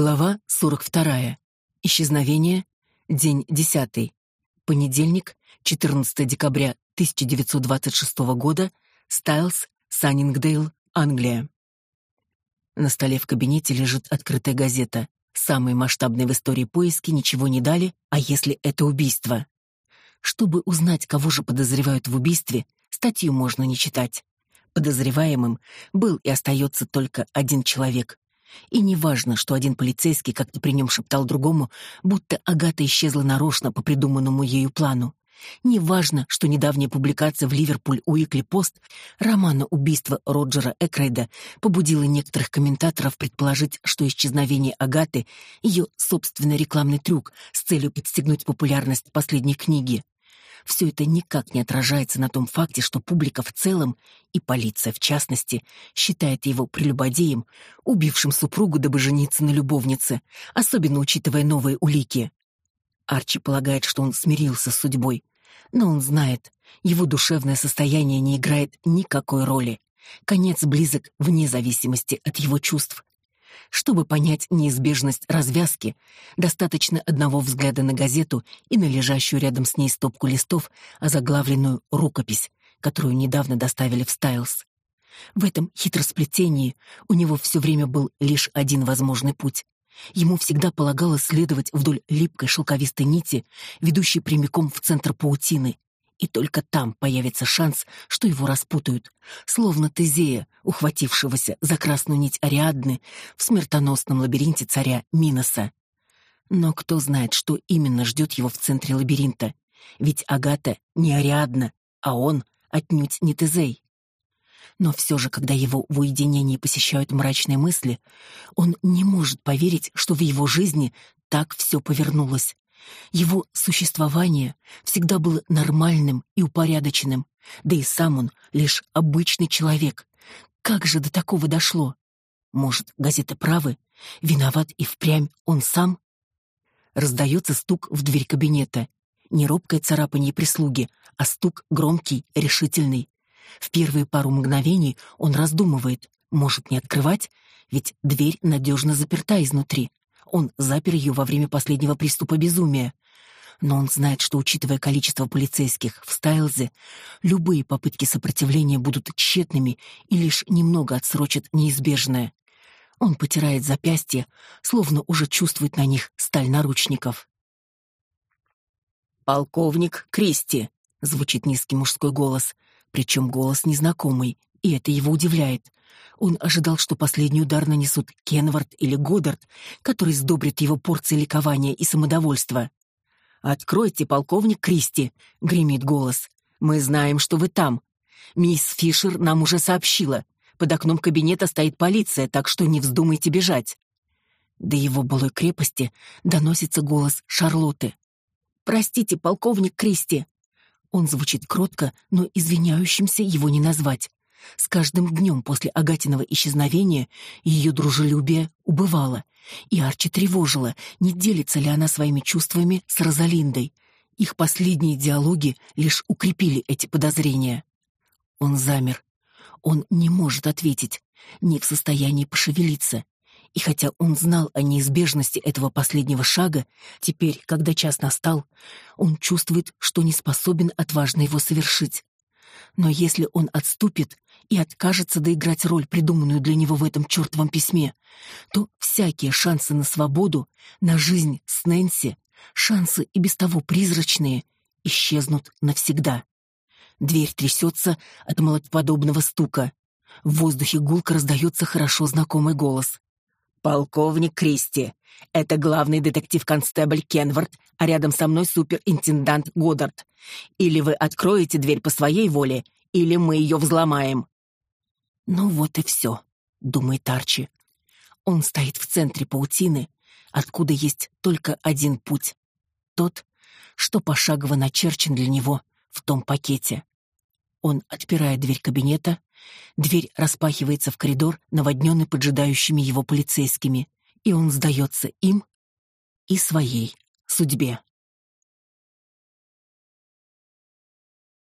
Глава 42. Исчезновение. День 10. Понедельник, 14 декабря 1926 года. Стайлс, Саннингдейл, Англия. На столе в кабинете лежит открытая газета. Самые масштабные в истории поиски ничего не дали, а если это убийство? Чтобы узнать, кого же подозревают в убийстве, статью можно не читать. Подозреваемым был и остается только один человек и неважно, что один полицейский как-то при нем шептал другому, будто Агата исчезла нарочно по придуманному ею плану. Неважно, что недавняя публикация в Ливерпуль Уикли Пост романа «Убийство Роджера Экрейда» побудила некоторых комментаторов предположить, что исчезновение Агаты — ее собственный рекламный трюк с целью подстегнуть популярность последней книги все это никак не отражается на том факте, что публика в целом, и полиция в частности, считает его прелюбодеем, убившим супругу, дабы жениться на любовнице, особенно учитывая новые улики. Арчи полагает, что он смирился с судьбой, но он знает, его душевное состояние не играет никакой роли. Конец близок вне зависимости от его чувств. Чтобы понять неизбежность развязки, достаточно одного взгляда на газету и на лежащую рядом с ней стопку листов, озаглавленную «Рукопись», которую недавно доставили в Стайлс. В этом хитросплетении у него все время был лишь один возможный путь. Ему всегда полагалось следовать вдоль липкой шелковистой нити, ведущей прямиком в центр паутины, и только там появится шанс, что его распутают, словно Тезея, ухватившегося за красную нить Ариадны в смертоносном лабиринте царя Миноса. Но кто знает, что именно ждет его в центре лабиринта? Ведь Агата не Ариадна, а он отнюдь не Тезей. Но все же, когда его в уединении посещают мрачные мысли, он не может поверить, что в его жизни так все повернулось. Его существование всегда было нормальным и упорядоченным, да и сам он лишь обычный человек. Как же до такого дошло? Может, газеты правы? Виноват и впрямь он сам? Раздается стук в дверь кабинета. Не робкое царапанье прислуги, а стук громкий, решительный. В первые пару мгновений он раздумывает, может не открывать, ведь дверь надежно заперта изнутри. Он запер ее во время последнего приступа безумия. Но он знает, что, учитывая количество полицейских в Стайлзе, любые попытки сопротивления будут тщетными и лишь немного отсрочат неизбежное. Он потирает запястья, словно уже чувствует на них сталь наручников. «Полковник Кристи!» — звучит низкий мужской голос, причем голос незнакомый, и это его удивляет. Он ожидал, что последний удар нанесут Кенвард или Годдард, который сдобрит его порцией ликования и самодовольства. «Откройте, полковник Кристи!» — гремит голос. «Мы знаем, что вы там. Мисс Фишер нам уже сообщила. Под окном кабинета стоит полиция, так что не вздумайте бежать». До его былой крепости доносится голос Шарлотты. «Простите, полковник Кристи!» Он звучит кротко, но извиняющимся его не назвать. С каждым днем после Агатиного исчезновения ее дружелюбие убывало, и Арчи тревожила, не делится ли она своими чувствами с Розалиндой. Их последние диалоги лишь укрепили эти подозрения. Он замер. Он не может ответить, не в состоянии пошевелиться. И хотя он знал о неизбежности этого последнего шага, теперь, когда час настал, он чувствует, что не способен отважно его совершить. Но если он отступит и откажется доиграть роль, придуманную для него в этом чертовом письме, то всякие шансы на свободу, на жизнь с Нэнси, шансы и без того призрачные, исчезнут навсегда. Дверь трясется от молотоподобного стука. В воздухе гулко раздается хорошо знакомый голос. «Полковник Кристи, это главный детектив-констебль Кенвард, а рядом со мной суперинтендант Годдард. Или вы откроете дверь по своей воле, или мы ее взломаем». «Ну вот и все», — думает Арчи. Он стоит в центре паутины, откуда есть только один путь. Тот, что пошагово начерчен для него в том пакете. Он отпирает дверь кабинета, дверь распахивается в коридор, наводненный поджидающими его полицейскими, и он сдается им и своей судьбе.